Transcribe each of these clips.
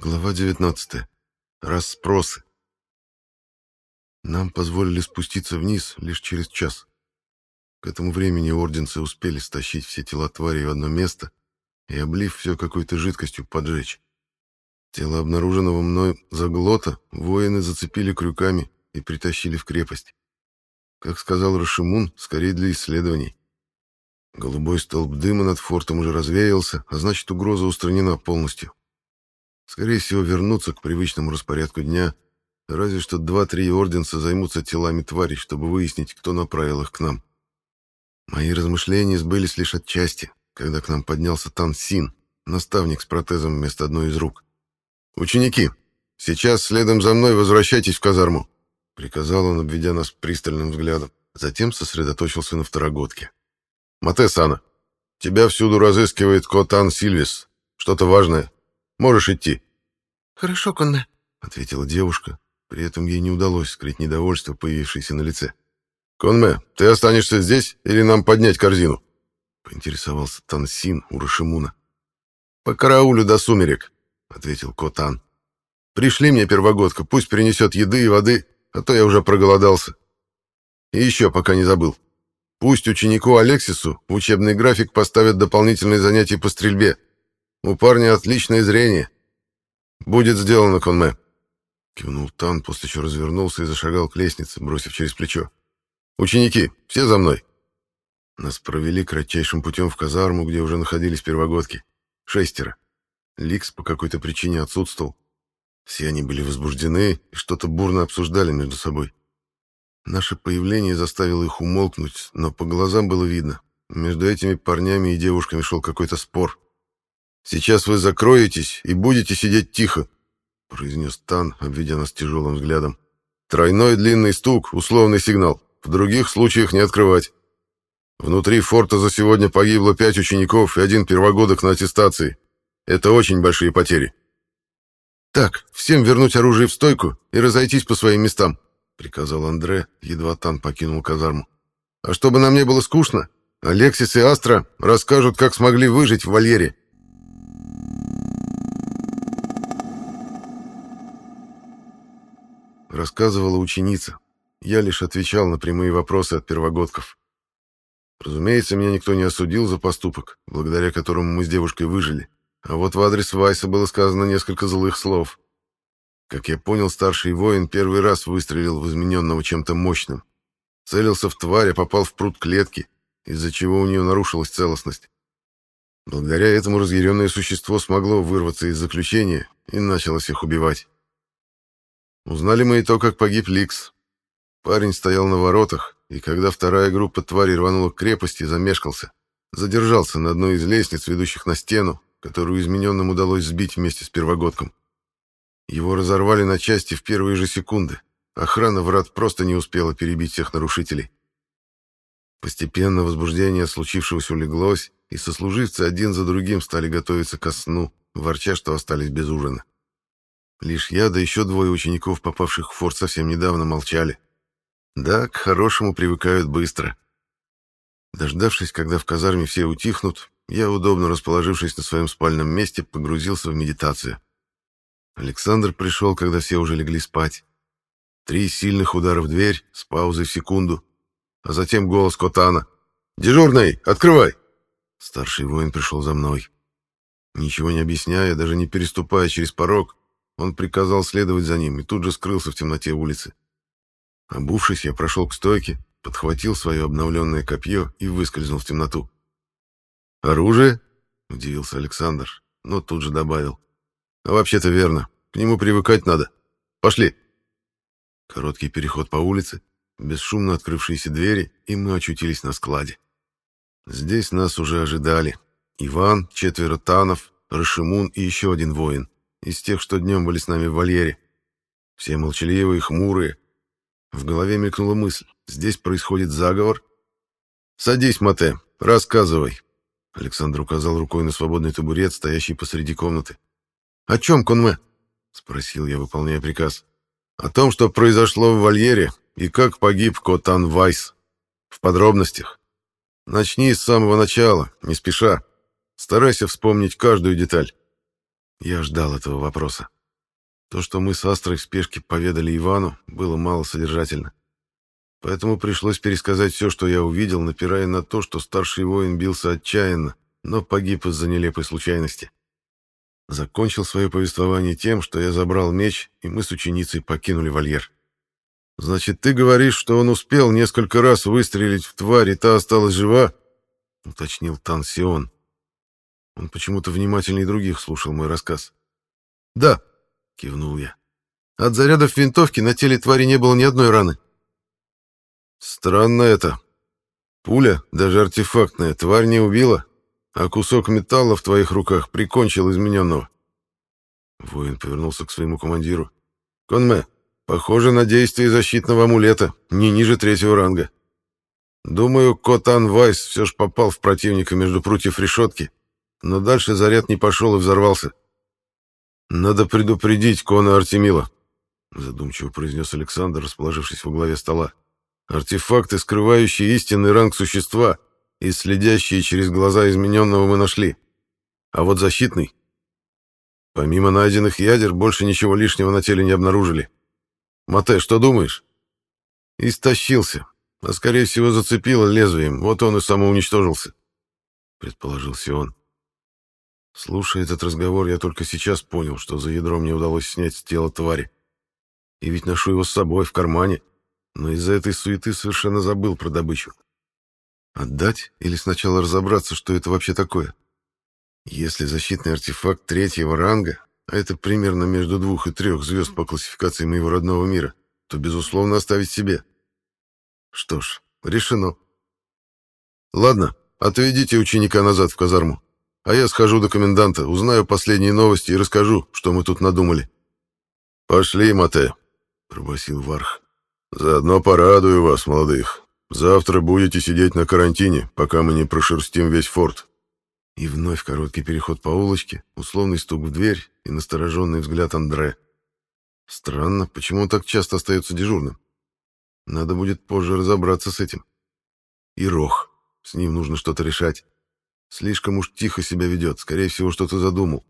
Глава 19. Расспросы. Нам позволили спуститься вниз лишь через час. К этому времени орденцы успели стащить все тела тварей в одно место и, облив все какой-то жидкостью, поджечь. Тело обнаруженного мной заглота воины зацепили крюками и притащили в крепость. Как сказал Рашимун, скорее для исследований. Голубой столб дыма над фортом уже развеялся, а значит, угроза устранена полностью. Скорее всего, вернуться к привычному распорядку дня, разве что два-три орденца займутся телами тварей, чтобы выяснить, кто направил их к нам. Мои размышления сбылись лишь отчасти, когда к нам поднялся Тан Син, наставник с протезом вместо одной из рук. «Ученики, сейчас следом за мной возвращайтесь в казарму», — приказал он, обведя нас пристальным взглядом. Затем сосредоточился на второгодке. «Матесана, тебя всюду разыскивает Котан Сильвис. Что-то важное. Можешь идти». «Хорошо, Конне», — ответила девушка. При этом ей не удалось скрыть недовольство, появившееся на лице. «Конме, ты останешься здесь или нам поднять корзину?» — поинтересовался Тансин у Рашимуна. «По караулю до сумерек», — ответил Котан. «Пришли мне первогодка, пусть принесет еды и воды, а то я уже проголодался. И еще, пока не забыл, пусть ученику Алексису в учебный график поставят дополнительные занятия по стрельбе. У парня отличное зрение. Будет сделано, Конме. Кивнул Тан, после чего развернулся и зашагал к лестнице, бросив через плечо. Ученики, все за мной. Нас провели кратчайшим путем в казарму, где уже находились первогодки. Шестеро. Ликс по какой-то причине отсутствовал. Все они были возбуждены и что-то бурно обсуждали между собой. Наше появление заставило их умолкнуть, но по глазам было видно. Между этими парнями и девушками шел какой-то спор. Сейчас вы закроетесь и будете сидеть тихо, произнес Тан, обведя нас тяжелым взглядом. Тройной длинный стук условный сигнал. В других случаях не открывать. Внутри форта за сегодня погибло пять учеников и один первогодок на аттестации. Это очень большие потери. Так, всем вернуть оружие в стойку и разойтись по своим местам, приказал Андре, едва Тан покинул казарму. А чтобы нам не было скучно, Алексис и Астра расскажут, как смогли выжить в вольере. Рассказывала ученица. Я лишь отвечал на прямые вопросы от первогодков. Разумеется, меня никто не осудил за поступок, благодаря которому мы с девушкой выжили. А вот в адрес Вайса было сказано несколько злых слов. Как я понял, старший воин первый раз выстрелил в измененного чем-то мощным. Целился в тварь, а попал в пруд клетки, из-за чего у нее нарушилась целостность. Благодаря этому разъяренное существо смогло вырваться из заключения и начало всех убивать. Узнали мы и то, как погиб Ликс. Парень стоял на воротах, и когда вторая группа тварей рванула к крепости, замешкался. Задержался на одной из лестниц, ведущих на стену, которую измененным удалось сбить вместе с первогодком. Его разорвали на части в первые же секунды. Охрана врат просто не успела перебить всех нарушителей. Постепенно возбуждение случившегося улеглось, и сослуживцы один за другим стали готовиться ко сну, ворча, что остались без ужина. Лишь я, да еще двое учеников, попавших в форт совсем недавно, молчали. Да, к хорошему привыкают быстро. Дождавшись, когда в казарме все утихнут, я, удобно расположившись на своем спальном месте, погрузился в медитацию. Александр пришел, когда все уже легли спать. Три сильных удара в дверь с паузой в секунду, а затем голос Котана. «Дежурный, открывай!» Старший воин пришел за мной. Ничего не объясняя, даже не переступая через порог, он приказал следовать за ним и тут же скрылся в темноте улицы. Обувшись, я прошел к стойке, подхватил свое обновленное копье и выскользнул в темноту. «Оружие?» — удивился Александр, но тут же добавил. «А вообще-то верно. К нему привыкать надо. Пошли!» Короткий переход по улице, бесшумно открывшиеся двери, и мы очутились на складе. Здесь нас уже ожидали. Иван, четверо танов, Рашимун и еще один воин из тех, что днем были с нами в вольере. Все молчаливые, хмурые. В голове мелькнула мысль. Здесь происходит заговор. «Садись, Мате, рассказывай». Александр указал рукой на свободный табурет, стоящий посреди комнаты. «О чем, Конме?» — спросил я, выполняя приказ. «О том, что произошло в вольере и как погиб Котан Вайс. В подробностях. Начни с самого начала, не спеша. Старайся вспомнить каждую деталь. Я ждал этого вопроса. То, что мы с Астрой в спешке поведали Ивану, было мало содержательно. Поэтому пришлось пересказать все, что я увидел, напирая на то, что старший воин бился отчаянно, но погиб из-за нелепой случайности. Закончил свое повествование тем, что я забрал меч, и мы с ученицей покинули вольер. «Значит, ты говоришь, что он успел несколько раз выстрелить в тварь, и та осталась жива?» — уточнил Тансион. Он почему-то внимательнее других слушал мой рассказ. «Да», — кивнул я. «От зарядов винтовки на теле твари не было ни одной раны». «Странно это. Пуля, даже артефактная, тварь не убила, а кусок металла в твоих руках прикончил измененного». Воин повернулся к своему командиру. «Конме, похоже на действие защитного амулета, не ниже третьего ранга. Думаю, Котан Вайс все же попал в противника между прутьев решетки но дальше заряд не пошел и взорвался. «Надо предупредить Кона Артемила», — задумчиво произнес Александр, расположившись во главе стола. «Артефакты, скрывающие истинный ранг существа и следящие через глаза измененного мы нашли. А вот защитный... Помимо найденных ядер, больше ничего лишнего на теле не обнаружили. Мате, что думаешь?» «Истощился, а скорее всего зацепило лезвием, вот он и самоуничтожился», — предположил Сион. Слушая этот разговор, я только сейчас понял, что за ядро мне удалось снять с тела твари. И ведь ношу его с собой, в кармане. Но из-за этой суеты совершенно забыл про добычу. Отдать или сначала разобраться, что это вообще такое? Если защитный артефакт третьего ранга, а это примерно между двух и трех звезд по классификации моего родного мира, то, безусловно, оставить себе. Что ж, решено. Ладно, отведите ученика назад в казарму. А я схожу до коменданта, узнаю последние новости и расскажу, что мы тут надумали. Пошли, Мате, пробасил Варх. Заодно порадую вас, молодых. Завтра будете сидеть на карантине, пока мы не прошерстим весь форт. И вновь короткий переход по улочке, условный стук в дверь и настороженный взгляд Андре. Странно, почему он так часто остается дежурным? Надо будет позже разобраться с этим. И Рох. С ним нужно что-то решать. Слишком уж тихо себя ведет, скорее всего, что-то задумал.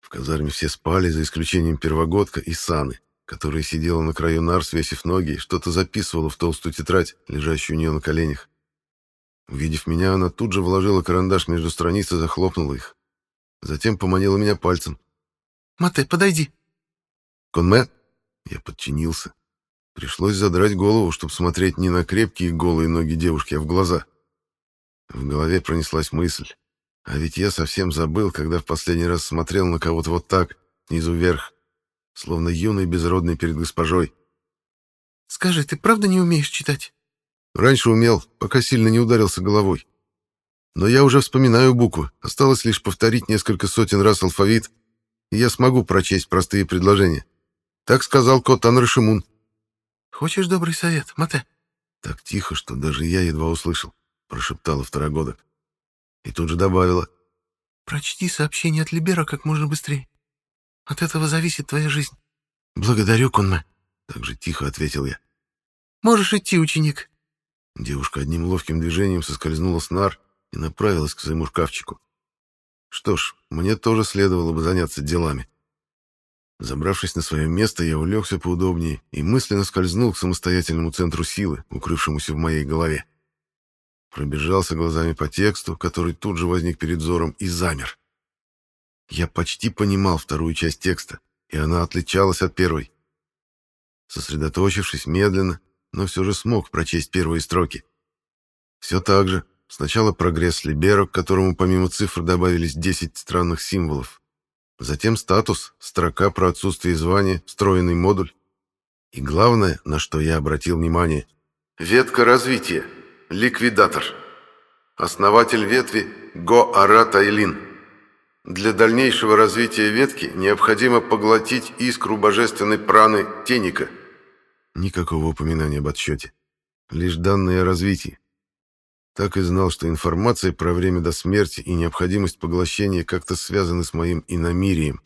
В казарме все спали, за исключением первогодка и Саны, которая сидела на краю нар, свесив ноги, и что-то записывала в толстую тетрадь, лежащую у нее на коленях. Увидев меня, она тут же вложила карандаш между страниц и захлопнула их. Затем поманила меня пальцем. «Мате, подойди!» «Конме?» Я подчинился. Пришлось задрать голову, чтобы смотреть не на крепкие голые ноги девушки, а в глаза. В голове пронеслась мысль. А ведь я совсем забыл, когда в последний раз смотрел на кого-то вот так, снизу вверх, словно юный безродный перед госпожой. «Скажи, ты правда не умеешь читать?» «Раньше умел, пока сильно не ударился головой. Но я уже вспоминаю буквы, осталось лишь повторить несколько сотен раз алфавит, и я смогу прочесть простые предложения. Так сказал кот Анрашимун». «Хочешь добрый совет, Мате?» Так тихо, что даже я едва услышал прошептала второгодок. И тут же добавила. «Прочти сообщение от Либера как можно быстрее. От этого зависит твоя жизнь». «Благодарю, Конме», — так же тихо ответил я. «Можешь идти, ученик». Девушка одним ловким движением соскользнула с нар и направилась к своему шкафчику. Что ж, мне тоже следовало бы заняться делами. Забравшись на свое место, я улегся поудобнее и мысленно скользнул к самостоятельному центру силы, укрывшемуся в моей голове. Пробежался глазами по тексту, который тут же возник перед взором, и замер. Я почти понимал вторую часть текста, и она отличалась от первой. Сосредоточившись медленно, но все же смог прочесть первые строки. Все так же. Сначала прогресс Либеро, к которому помимо цифр добавились 10 странных символов. Затем статус, строка про отсутствие звания, встроенный модуль. И главное, на что я обратил внимание — ветка развития. Ликвидатор. Основатель ветви Го-Ара Тайлин. Для дальнейшего развития ветки необходимо поглотить искру божественной праны Теника. Никакого упоминания об отсчете. Лишь данные о развитии. Так и знал, что информация про время до смерти и необходимость поглощения как-то связаны с моим иномирием.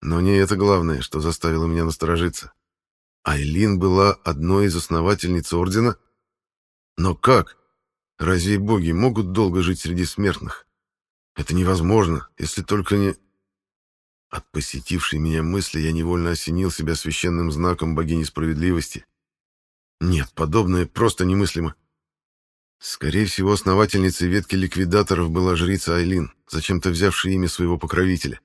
Но не это главное, что заставило меня насторожиться. Айлин была одной из основательниц Ордена — но как? Разве боги могут долго жить среди смертных? Это невозможно, если только не... От посетившей меня мысли я невольно осенил себя священным знаком богини справедливости. Нет, подобное просто немыслимо. Скорее всего, основательницей ветки ликвидаторов была жрица Айлин, зачем-то взявшая имя своего покровителя.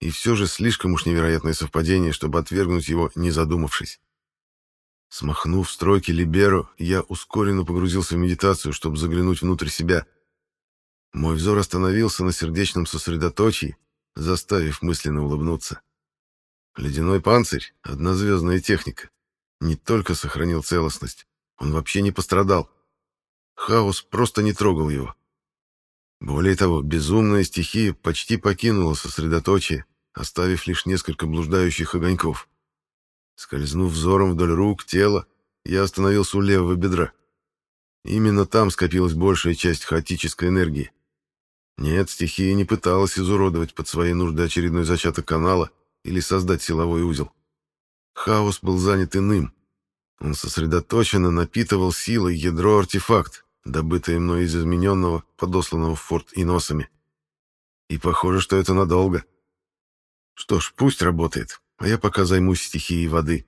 И все же слишком уж невероятное совпадение, чтобы отвергнуть его, не задумавшись. Смахнув стройки Либеро, я ускоренно погрузился в медитацию, чтобы заглянуть внутрь себя. Мой взор остановился на сердечном сосредоточии, заставив мысленно улыбнуться. Ледяной панцирь, однозвездная техника, не только сохранил целостность, он вообще не пострадал. Хаос просто не трогал его. Более того, безумная стихия почти покинула сосредоточие, оставив лишь несколько блуждающих огоньков. Скользнув взором вдоль рук, тела, я остановился у левого бедра. Именно там скопилась большая часть хаотической энергии. Нет, стихия не пыталась изуродовать под свои нужды очередной зачаток канала или создать силовой узел. Хаос был занят иным. Он сосредоточенно напитывал силой ядро-артефакт, добытое мной из измененного, подосланного в форт иносами. И похоже, что это надолго. Что ж, пусть работает, а я пока займусь стихией воды.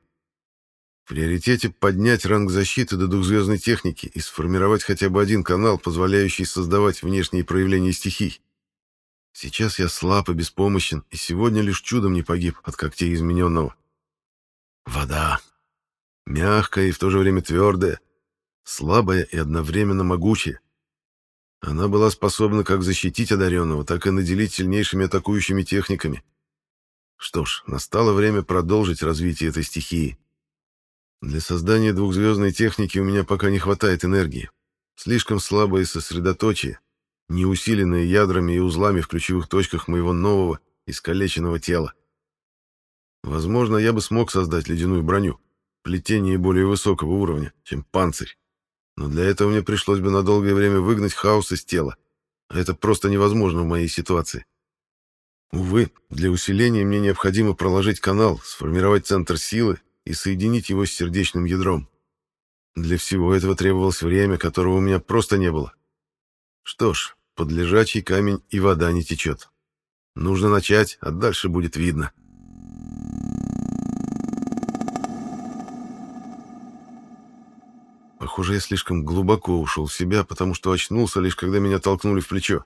В приоритете поднять ранг защиты до двухзвездной техники и сформировать хотя бы один канал, позволяющий создавать внешние проявления стихий. Сейчас я слаб и беспомощен, и сегодня лишь чудом не погиб от когтей измененного. Вода. Мягкая и в то же время твердая, слабая и одновременно могучая. Она была способна как защитить одаренного, так и наделить сильнейшими атакующими техниками. Что ж, настало время продолжить развитие этой стихии. Для создания двухзвездной техники у меня пока не хватает энергии. Слишком слабое сосредоточие, не усиленное ядрами и узлами в ключевых точках моего нового, искалеченного тела. Возможно, я бы смог создать ледяную броню, плетение более высокого уровня, чем панцирь. Но для этого мне пришлось бы на долгое время выгнать хаос из тела. А это просто невозможно в моей ситуации. Увы, для усиления мне необходимо проложить канал, сформировать центр силы и соединить его с сердечным ядром. Для всего этого требовалось время, которого у меня просто не было. Что ж, под лежачий камень и вода не течет. Нужно начать, а дальше будет видно. Похоже, я слишком глубоко ушел в себя, потому что очнулся лишь когда меня толкнули в плечо.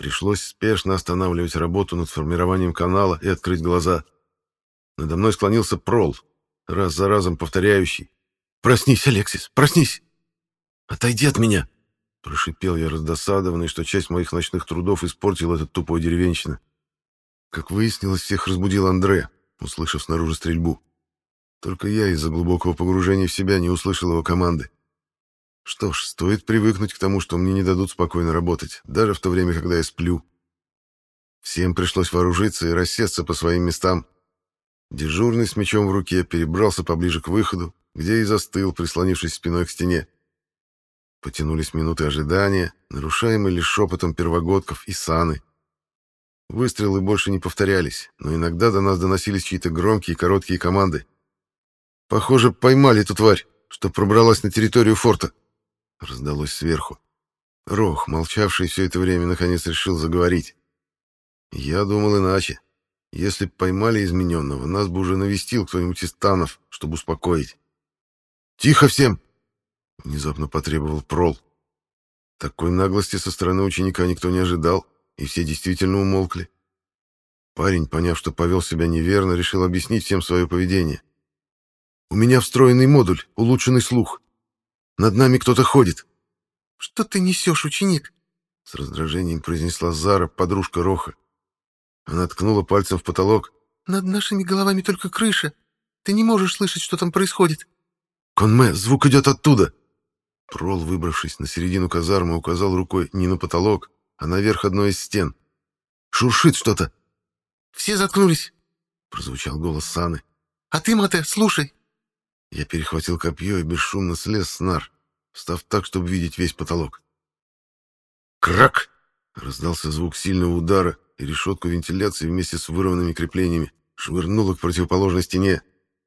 Пришлось спешно останавливать работу над формированием канала и открыть глаза. Надо мной склонился прол, раз за разом повторяющий. «Проснись, Алексис, проснись! Отойди от меня!» Прошипел я раздосадованный, что часть моих ночных трудов испортил этот тупой деревенщина. Как выяснилось, всех разбудил Андре, услышав снаружи стрельбу. Только я из-за глубокого погружения в себя не услышал его команды. Что ж, стоит привыкнуть к тому, что мне не дадут спокойно работать, даже в то время, когда я сплю. Всем пришлось вооружиться и рассесться по своим местам. Дежурный с мечом в руке перебрался поближе к выходу, где и застыл, прислонившись спиной к стене. Потянулись минуты ожидания, нарушаемые лишь шепотом первогодков и саны. Выстрелы больше не повторялись, но иногда до нас доносились чьи-то громкие и короткие команды. «Похоже, поймали эту тварь, что пробралась на территорию форта», раздалось сверху. Рох, молчавший все это время, наконец решил заговорить. Я думал иначе. Если б поймали измененного, нас бы уже навестил кто-нибудь из танов, чтобы успокоить. «Тихо всем!» — внезапно потребовал Прол. Такой наглости со стороны ученика никто не ожидал, и все действительно умолкли. Парень, поняв, что повел себя неверно, решил объяснить всем свое поведение. «У меня встроенный модуль, улучшенный слух. Над нами кто-то ходит. Что ты несешь, ученик? С раздражением произнесла Зара, подружка Роха. Она ткнула пальцем в потолок. Над нашими головами только крыша. Ты не можешь слышать, что там происходит. Конме, звук идет оттуда. Прол, выбравшись на середину казармы, указал рукой не на потолок, а наверх одной из стен. Шуршит что-то. Все заткнулись, прозвучал голос Саны. А ты, Мате, слушай. Я перехватил копье и бесшумно слез с нар, встав так, чтобы видеть весь потолок. «Крак!» — раздался звук сильного удара, и решетку вентиляции вместе с вырванными креплениями швырнуло к противоположной стене,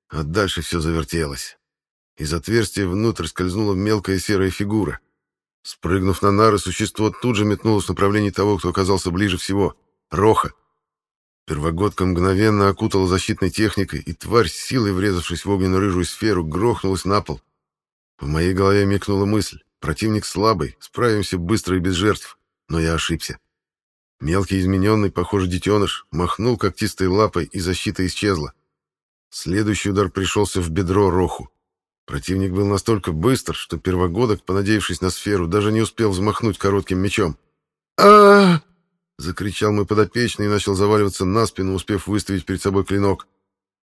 а дальше все завертелось. Из отверстия внутрь скользнула мелкая серая фигура. Спрыгнув на нары, существо тут же метнулось в направлении того, кто оказался ближе всего — Роха. Первогодка мгновенно окутала защитной техникой, и тварь, силой врезавшись в огненно-рыжую сферу, грохнулась на пол. В моей голове мелькнула мысль. Противник слабый, справимся быстро и без жертв. Но я ошибся. Мелкий измененный, похоже, детеныш, махнул когтистой лапой, и защита исчезла. Следующий удар пришелся в бедро Роху. Противник был настолько быстр, что первогодок, понадеявшись на сферу, даже не успел взмахнуть коротким мечом. а закричал мой подопечный и начал заваливаться на спину, успев выставить перед собой клинок.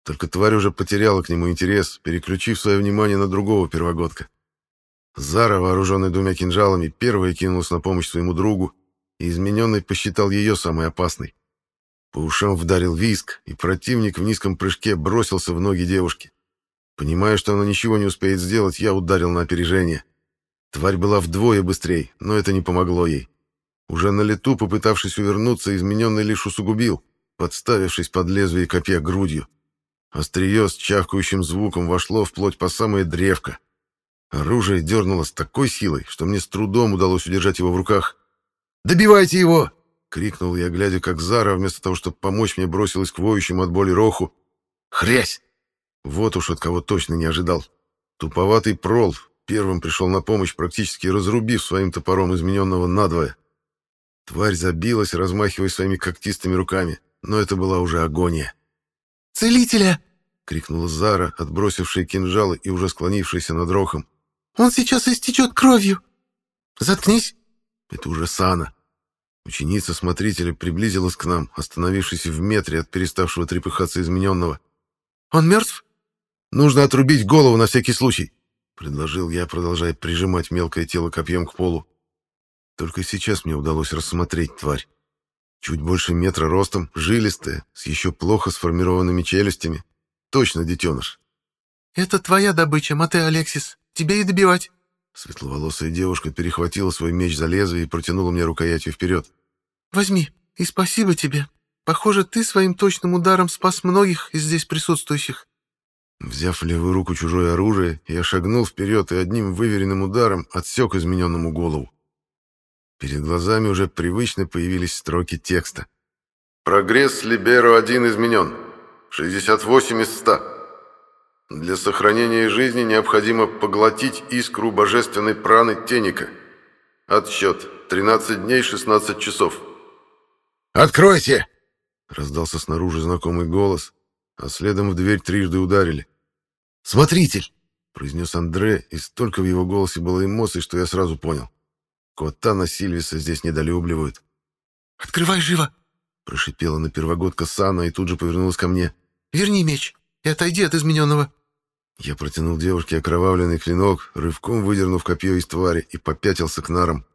Только тварь уже потеряла к нему интерес, переключив свое внимание на другого первогодка. Зара, вооруженный двумя кинжалами, первая кинулась на помощь своему другу, и измененный посчитал ее самой опасной. По ушам вдарил виск, и противник в низком прыжке бросился в ноги девушки. Понимая, что она ничего не успеет сделать, я ударил на опережение. Тварь была вдвое быстрее, но это не помогло ей. Уже на лету, попытавшись увернуться, измененный лишь усугубил, подставившись под лезвие копья грудью. Острие с чавкающим звуком вошло вплоть по самое древко. Оружие дернуло с такой силой, что мне с трудом удалось удержать его в руках. «Добивайте его!» — крикнул я, глядя, как Зара, вместо того, чтобы помочь мне, бросилась к воющему от боли Роху. «Хрясь!» Вот уж от кого точно не ожидал. Туповатый прол первым пришел на помощь, практически разрубив своим топором измененного надвое. Тварь забилась, размахивая своими когтистыми руками, но это была уже агония. «Целителя!» — крикнула Зара, отбросившая кинжалы и уже склонившаяся над рохом. «Он сейчас истечет кровью!» «Заткнись!» Это уже Сана. Ученица смотрителя приблизилась к нам, остановившись в метре от переставшего трепыхаться измененного. «Он мертв?» «Нужно отрубить голову на всякий случай», — предложил я, продолжая прижимать мелкое тело копьем к полу. Только сейчас мне удалось рассмотреть тварь. Чуть больше метра ростом, жилистая, с еще плохо сформированными челюстями. Точно детеныш. «Это твоя добыча, Мате Алексис. Тебе и добивать». Светловолосая девушка перехватила свой меч за лезвие и протянула мне рукоятью вперед. «Возьми, и спасибо тебе. Похоже, ты своим точным ударом спас многих из здесь присутствующих. Взяв в левую руку чужое оружие, я шагнул вперед и одним выверенным ударом отсек измененному голову. Перед глазами уже привычно появились строки текста. «Прогресс Либеро-1 изменен. 68 из 100. Для сохранения жизни необходимо поглотить искру божественной праны Теника. Отсчет. 13 дней 16 часов». «Откройте!» — раздался снаружи знакомый голос, а следом в дверь трижды ударили. «Смотритель!» — произнес Андре, и столько в его голосе было эмоций, что я сразу понял. Котана Сильвиса здесь недолюбливают. «Открывай живо!» — прошипела на первогодка Сана и тут же повернулась ко мне. «Верни меч и отойди от измененного!» Я протянул девушке окровавленный клинок, рывком выдернув копье из твари и попятился к нарам.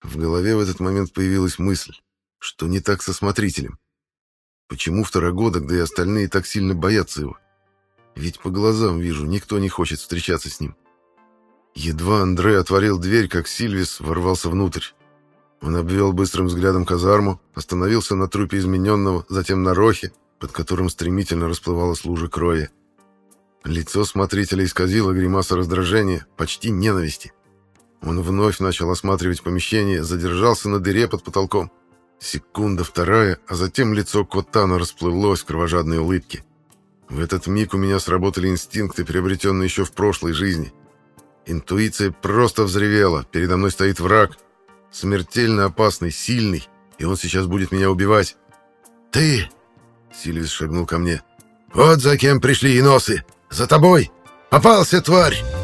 В голове в этот момент появилась мысль, что не так со смотрителем. Почему второгодок, да и остальные так сильно боятся его? Ведь по глазам вижу, никто не хочет встречаться с ним. Едва Андре отворил дверь, как Сильвис ворвался внутрь. Он обвел быстрым взглядом казарму, остановился на трупе измененного, затем на рохе, под которым стремительно расплывалась лужа крови. Лицо смотрителя исказило гримаса раздражения, почти ненависти. Он вновь начал осматривать помещение, задержался на дыре под потолком. Секунда вторая, а затем лицо Котана расплылось в кровожадной улыбке. В этот миг у меня сработали инстинкты, приобретенные еще в прошлой жизни. Интуиция просто взревела. Передо мной стоит враг. Смертельно опасный, сильный. И он сейчас будет меня убивать. «Ты!» Сильвис шагнул ко мне. «Вот за кем пришли иносы! За тобой! Попался, тварь!»